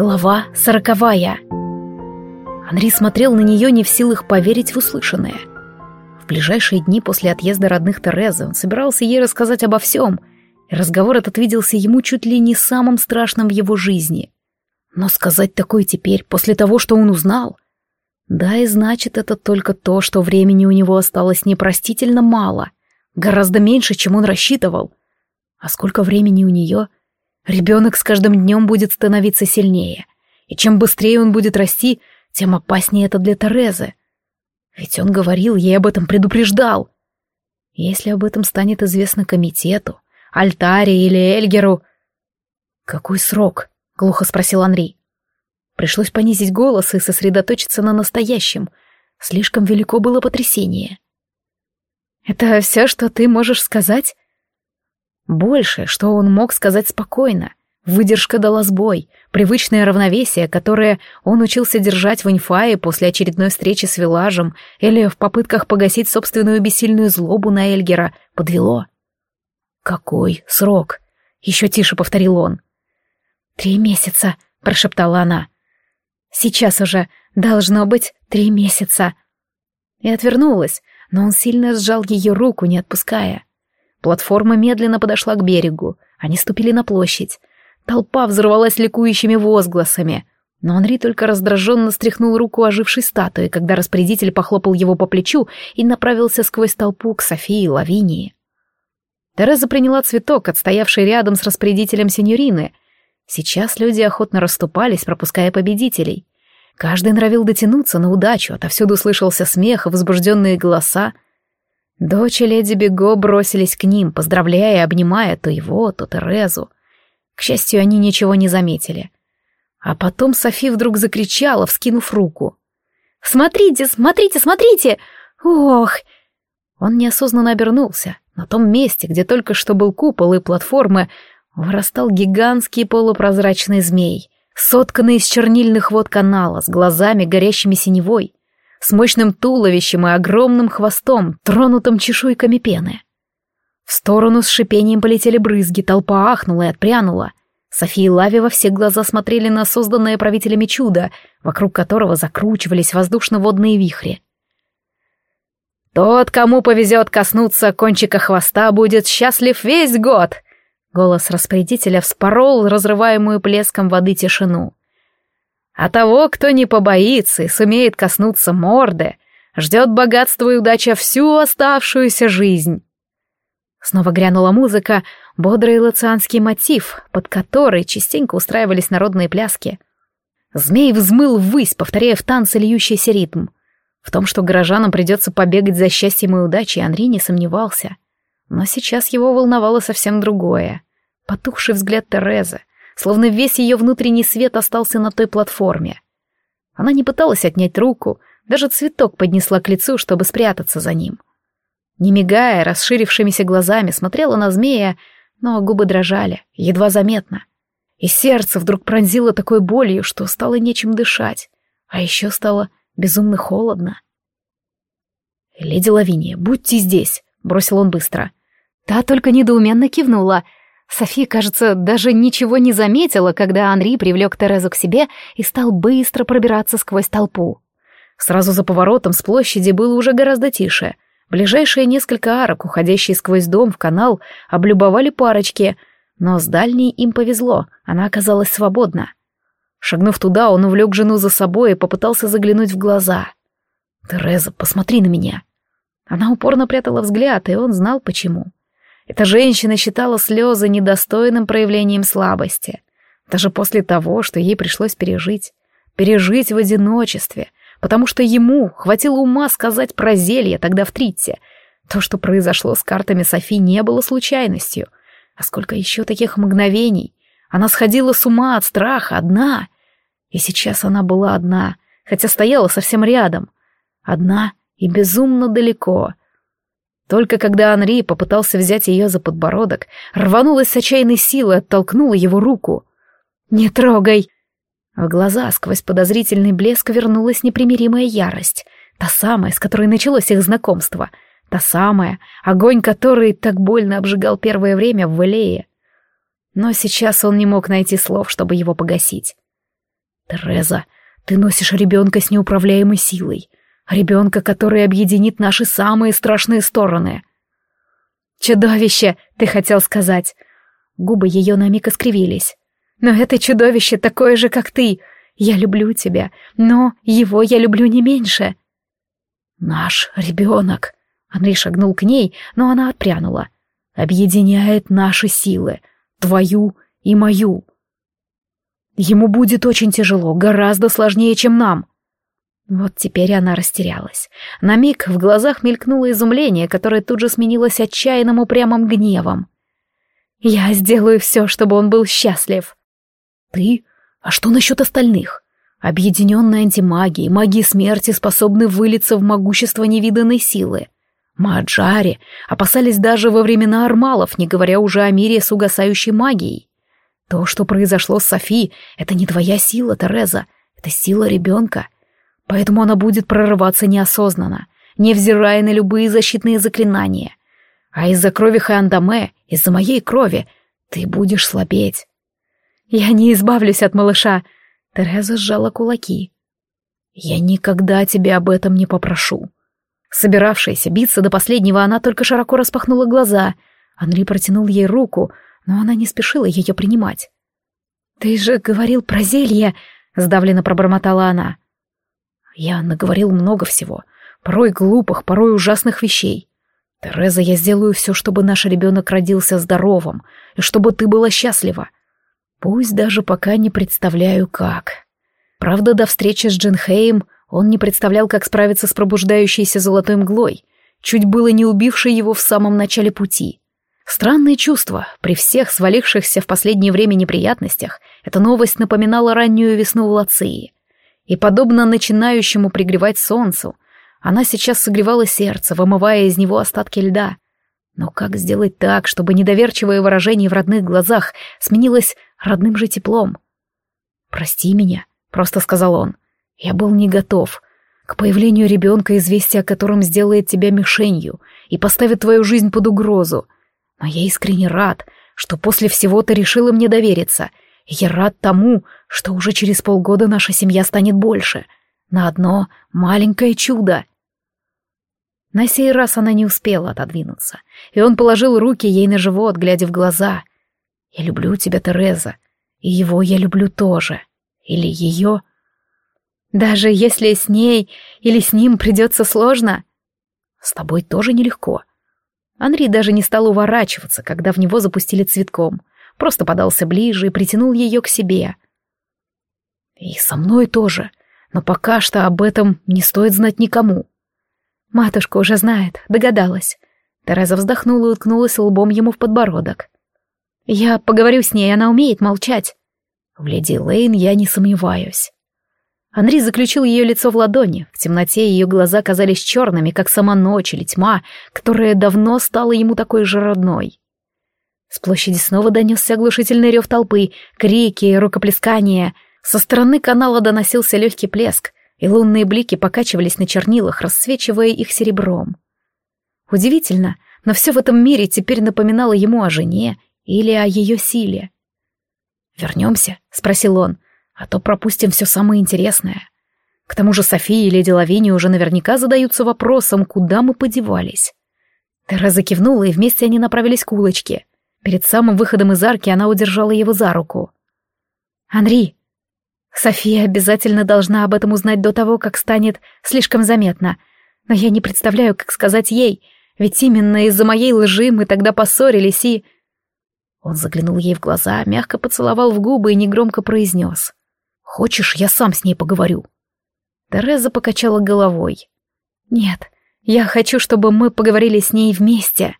Глава сороковая. Анри смотрел на нее не в силах поверить в услышанное. В ближайшие дни после отъезда родных Терезы он собирался ей рассказать обо всем, и разговор этот виделся ему чуть ли не самым страшным в его жизни. Но сказать такое теперь, после того, что он узнал... Да, и значит это только то, что времени у него осталось непростительно мало, гораздо меньше, чем он рассчитывал. А сколько времени у нее — Ребенок с каждым днем будет становиться сильнее, и чем быстрее он будет расти, тем опаснее это для Терезы. Ведь он говорил, ей об этом предупреждал. Если об этом станет известно комитету, Альтаре или Эльгеру... «Какой срок?» — глухо спросил Анри. Пришлось понизить голос и сосредоточиться на настоящем. Слишком велико было потрясение. «Это все, что ты можешь сказать?» Больше, что он мог сказать спокойно. Выдержка дала сбой, привычное равновесие, которое он учился держать в инфае после очередной встречи с Вилажем или в попытках погасить собственную бессильную злобу на Эльгера, подвело. «Какой срок?» — еще тише повторил он. «Три месяца», — прошептала она. «Сейчас уже должно быть три месяца». И отвернулась, но он сильно сжал ее руку, не отпуская. Платформа медленно подошла к берегу. Они ступили на площадь. Толпа взорвалась ликующими возгласами. Но Анри только раздраженно стряхнул руку ожившей статуи, когда распорядитель похлопал его по плечу и направился сквозь толпу к Софии и Лавинии. Тереза приняла цветок, отстоявший рядом с распорядителем сеньорины. Сейчас люди охотно расступались, пропуская победителей. Каждый норовил дотянуться на удачу, отовсюду слышался смех и возбужденные голоса — Дочь и леди Бего бросились к ним, поздравляя и обнимая то его, то Терезу. К счастью, они ничего не заметили. А потом Софи вдруг закричала, вскинув руку. «Смотрите, смотрите, смотрите! Ох!» Он неосознанно обернулся. На том месте, где только что был купол и платформы, вырастал гигантский полупрозрачный змей, сотканный из чернильных вод канала, с глазами, горящими синевой с мощным туловищем и огромным хвостом, тронутым чешуйками пены. В сторону с шипением полетели брызги, толпа ахнула и отпрянула. София и Лави во все глаза смотрели на созданное правителями чудо, вокруг которого закручивались воздушно-водные вихри. «Тот, кому повезет коснуться кончика хвоста, будет счастлив весь год!» Голос распорядителя вспорол разрываемую плеском воды тишину. А того, кто не побоится и сумеет коснуться морды, ждет богатство и удача всю оставшуюся жизнь. Снова грянула музыка, бодрый лацианский мотив, под который частенько устраивались народные пляски. Змей взмыл ввысь, повторяя в танце льющийся ритм. В том, что горожанам придется побегать за счастьем и удачей, Анри не сомневался. Но сейчас его волновало совсем другое. Потухший взгляд Терезы, словно весь ее внутренний свет остался на той платформе. Она не пыталась отнять руку, даже цветок поднесла к лицу, чтобы спрятаться за ним. Не мигая, расширившимися глазами, смотрела на змея, но губы дрожали, едва заметно. И сердце вдруг пронзило такой болью, что стало нечем дышать, а еще стало безумно холодно. «Леди Лавиния, будьте здесь», — бросил он быстро. Та только недоуменно кивнула — София, кажется, даже ничего не заметила, когда Анри привлек Терезу к себе и стал быстро пробираться сквозь толпу. Сразу за поворотом с площади было уже гораздо тише. Ближайшие несколько арок, уходящие сквозь дом в канал, облюбовали парочки, но с дальней им повезло, она оказалась свободна. Шагнув туда, он увлек жену за собой и попытался заглянуть в глаза. «Тереза, посмотри на меня!» Она упорно прятала взгляд, и он знал, почему. Эта женщина считала слезы недостойным проявлением слабости. Даже после того, что ей пришлось пережить. Пережить в одиночестве. Потому что ему хватило ума сказать про зелье тогда в Тритте. То, что произошло с картами Софи, не было случайностью. А сколько еще таких мгновений. Она сходила с ума от страха, одна. И сейчас она была одна, хотя стояла совсем рядом. Одна и безумно далеко — только когда Анри попытался взять ее за подбородок, рванулась с отчаянной силой, оттолкнула его руку. «Не трогай!» В глаза сквозь подозрительный блеск вернулась непримиримая ярость, та самая, с которой началось их знакомство, та самая, огонь который так больно обжигал первое время в Валее. Но сейчас он не мог найти слов, чтобы его погасить. Тереза, ты носишь ребенка с неуправляемой силой. Ребенка, который объединит наши самые страшные стороны. Чудовище, ты хотел сказать. Губы ее на миг искривились. Но это чудовище такое же, как ты. Я люблю тебя, но его я люблю не меньше. Наш ребенок. Андрей шагнул к ней, но она отпрянула. Объединяет наши силы, твою и мою. Ему будет очень тяжело, гораздо сложнее, чем нам. Вот теперь она растерялась. На миг в глазах мелькнуло изумление, которое тут же сменилось отчаянным упрямым гневом. «Я сделаю все, чтобы он был счастлив». «Ты? А что насчет остальных? Объединенные антимагии, магии смерти способны вылиться в могущество невиданной силы. Маджари опасались даже во времена армалов, не говоря уже о мире с угасающей магией. То, что произошло с Софи, это не твоя сила, Тереза, это сила ребенка — Поэтому она будет прорываться неосознанно, невзирая на любые защитные заклинания. А из-за крови Хандаме, из-за моей крови, ты будешь слабеть. Я не избавлюсь от малыша. Тереза сжала кулаки. Я никогда тебя об этом не попрошу. Собиравшаяся биться до последнего, она только широко распахнула глаза. Анри протянул ей руку, но она не спешила ее принимать. «Ты же говорил про зелье!» — сдавленно пробормотала она. Я наговорил много всего, порой глупых, порой ужасных вещей. Тереза, я сделаю все, чтобы наш ребенок родился здоровым, и чтобы ты была счастлива. Пусть даже пока не представляю, как. Правда, до встречи с Джинхеем он не представлял, как справиться с пробуждающейся золотой мглой, чуть было не убившей его в самом начале пути. Странные чувства, при всех свалившихся в последнее время неприятностях, эта новость напоминала раннюю весну в Лации — и, подобно начинающему пригревать солнцу, она сейчас согревала сердце, вымывая из него остатки льда. Но как сделать так, чтобы недоверчивое выражение в родных глазах сменилось родным же теплом? «Прости меня», — просто сказал он. «Я был не готов. К появлению ребенка известие о котором сделает тебя мишенью и поставит твою жизнь под угрозу. Но я искренне рад, что после всего ты решила мне довериться — я рад тому, что уже через полгода наша семья станет больше. На одно маленькое чудо. На сей раз она не успела отодвинуться, и он положил руки ей на живот, глядя в глаза. «Я люблю тебя, Тереза, и его я люблю тоже. Или ее...» «Даже если с ней или с ним придется сложно...» «С тобой тоже нелегко». Андрей даже не стал уворачиваться, когда в него запустили цветком просто подался ближе и притянул ее к себе. И со мной тоже, но пока что об этом не стоит знать никому. Матушка уже знает, догадалась. Тереза вздохнула и уткнулась лбом ему в подбородок. Я поговорю с ней, она умеет молчать. В леди Лейн я не сомневаюсь. Андрей заключил ее лицо в ладони. В темноте ее глаза казались черными, как сама ночь или тьма, которая давно стала ему такой же родной. С площади снова донесся оглушительный рев толпы, крики, рукоплескания. Со стороны канала доносился легкий плеск, и лунные блики покачивались на чернилах, рассвечивая их серебром. Удивительно, но все в этом мире теперь напоминало ему о жене или о ее силе. «Вернемся?» — спросил он, — «а то пропустим все самое интересное». К тому же София и леди Лавини уже наверняка задаются вопросом, куда мы подевались. Тереза кивнула, и вместе они направились к улочке. Перед самым выходом из арки она удержала его за руку. «Анри, София обязательно должна об этом узнать до того, как станет слишком заметно. Но я не представляю, как сказать ей, ведь именно из-за моей лжи мы тогда поссорились и...» Он заглянул ей в глаза, мягко поцеловал в губы и негромко произнес. «Хочешь, я сам с ней поговорю?» Тереза покачала головой. «Нет, я хочу, чтобы мы поговорили с ней вместе».